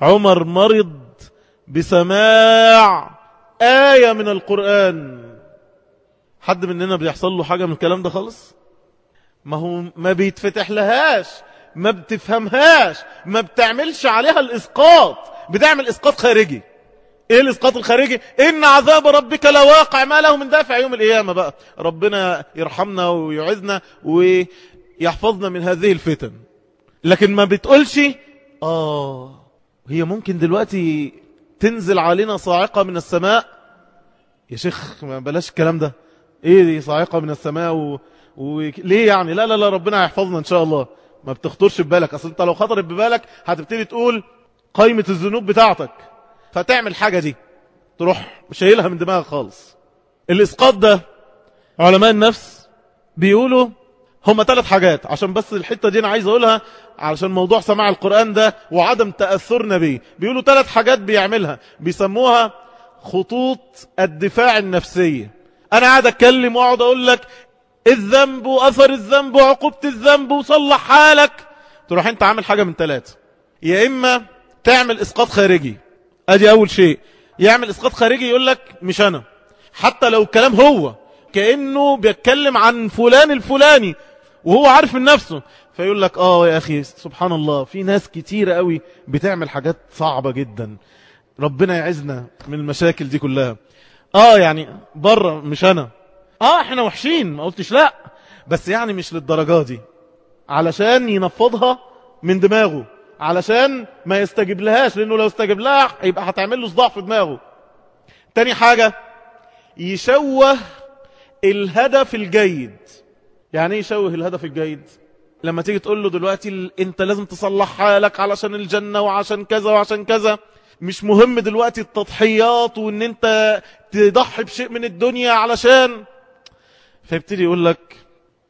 عمر مرض بسماع آية من القرآن. حد مننا بيحصل له حاجة من الكلام ده خالص؟ ما هو ما بيتفتح لهاش ما بتفهمهاش ما بتعملش عليها الإسقاط. بتعمل إسقاط خارجي. إيه الإسقاط الخارجي؟ إن عذاب ربك لواقع. ما له من دافع يوم القيامة بقى. ربنا يرحمنا ويعزنا ويحفظنا من هذه الفتن. لكن ما بتقولش آه. هي ممكن دلوقتي تنزل علينا صاعقة من السماء. يا شيخ ما بلاش الكلام ده. إيه دي صاعقة من السماء و... و... ليه يعني؟ لا لا لا ربنا يحفظنا إن شاء الله. ما بتخطرش ببالك أصل أنت لو خطرت ببالك هتبتدي تقول قائمة الذنوب بتاعتك. فتعمل حاجة دي. تروح شايلها من دماغك خالص. الإسقاط ده علماء النفس بيقولوا هما ثلاث حاجات. عشان بس الحتة دي أنا عايز أقولها علشان موضوع سماع القرآن ده وعدم تأثرنا بيه بيقولوا ثلاث حاجات بيعملها. بيسموها خطوط الدفاع النفسية أنا قاعد أتكلم وأقعد أقول لك الذنب واثر الذنب وعقوبة الذنب وصلح حالك. تروح أنت عامل حاجة من ثلاثة يا إما تعمل إسقاط خارجي. أدي أول شيء. يعمل إسقاط خارجي يقول لك مش أنا. حتى لو الكلام هو كأنه بيتكلم عن فلان الفلاني. وهو عارف من نفسه. فيقول لك آه يا أخي سبحان الله في ناس كتيرة قوي بتعمل حاجات صعبة جدا. ربنا يعزنا من المشاكل دي كلها. آه يعني بره مش أنا. آه إحنا وحشين ما قلتش لأ. بس يعني مش للدرجة دي. علشان ينفضها من دماغه. علشان ما يستجيب لهاش لأنه لو استجيب لها يبقى هتعمل له صداع في دماغه. تاني حاجة يشوه الهدف الجيد. يعني إيه يشوه الهدف الجيد؟ لما تيجي تقول له دلوقتي أنت لازم تصلح حالك علشان الجنة وعشان كذا وعشان كذا. مش مهم دلوقتي التضحيات وإن أنت تضحي بشيء من الدنيا علشان. فيبتدي يقول لك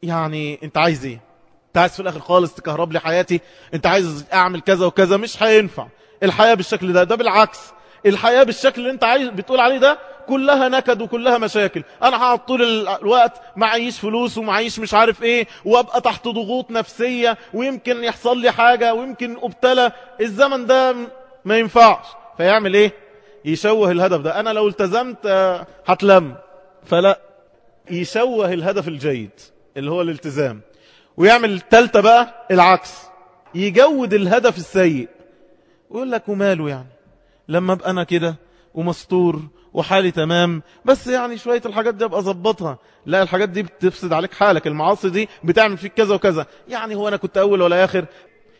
يعني أنت عايز إيه؟ أنت عايز في الآخر خالص تكهرب لي حياتي؟ أنت عايز أعمل كذا وكذا؟ مش هينفع. الحياة بالشكل ده ده بالعكس. الحياة بالشكل اللي أنت عايز بتقول عليه ده كلها نكد وكلها مشاكل. أنا هقعد طول الوقت معيش فلوس ومعيش مش عارف إيه وأبقى تحت ضغوط نفسية ويمكن يحصل لي حاجة ويمكن أبتلى. الزمن ده ما ينفعش. فيعمل إيه؟ يشوه الهدف ده. أنا لو التزمت هتلم. فلا. يشوه الهدف الجيد اللي هو الالتزام. ويعمل التالتة بقى العكس. يجود الهدف السيء. ويقول لك وماله يعني؟ لما أبقى أنا كده ومستور وحالي تمام. بس يعني شوية الحاجات دي أبقى ظبطها لا الحاجات دي بتفسد عليك حالك. المعاصي دي بتعمل فيك كذا وكذا. يعني هو أنا كنت أول ولا آخر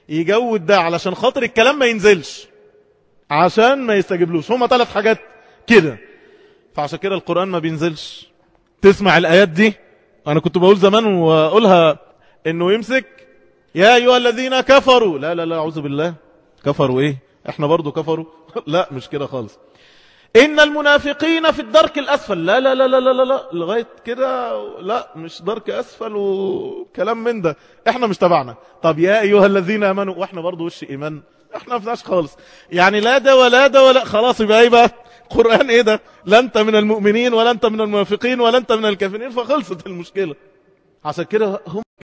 يجود ده علشان خاطر الكلام ما ينزلش. عشان ما يستجيبلوش. هما ثلاث حاجات كده. فعشان كده القرآن ما بينزلش. تسمع الآيات دي؟ أنا كنت بقول زمان وأقولها إنه يمسك. يا أيها الذين كفروا. لا لا لا أعوذ بالله. كفروا إيه؟ إحنا برضو كفروا؟ لا مش كده خالص. إن المنافقين في الدرك الأسفل. لا لا لا لا لا لا. لغاية كده لا مش درك أسفل وكلام من ده. إحنا مش تبعنا. طب يا أيها الذين أمنوا وإحنا برضو وش إيمان. إحنا ما فيناش خالص. يعني لا ده ولا ده ولا خلاص يبقى إيه بقى؟ قرآن إيه ده؟ لا أنت من المؤمنين ولا أنت من المنافقين ولا أنت من الكافرين فخلصت المشكلة. عشان كده هم